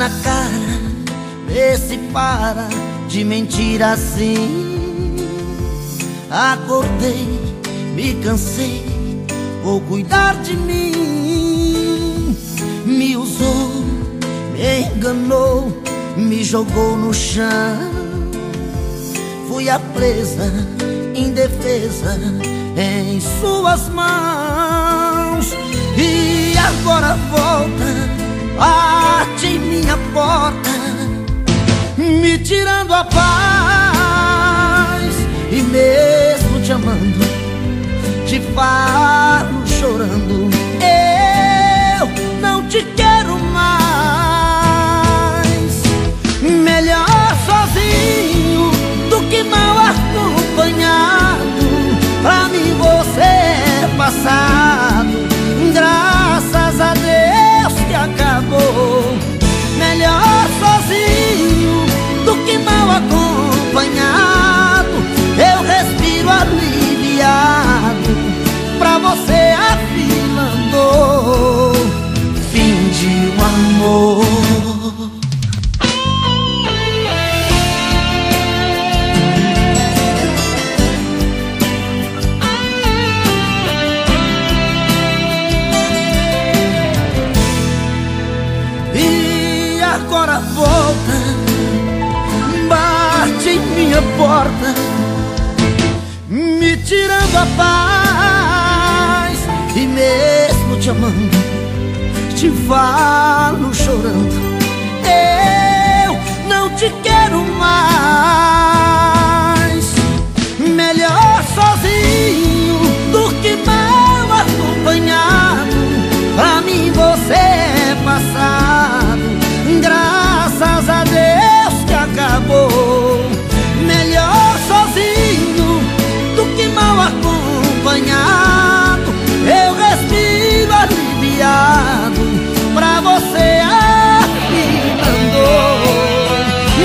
Na cara, vê se para de mentir assim. Acordei, me cansei, vou cuidar de mim. Me usou, me enganou, me jogou no chão. Fui a presa, indefesa, em suas mãos. E agora volta bate me tirando a paz. E mesmo te amando, te falo chorando. Eu não te quero mais. Melhor sozinho do que mal acompanhado. Minha porta Me tirando a paz E mesmo te amando Te falo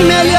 melhor.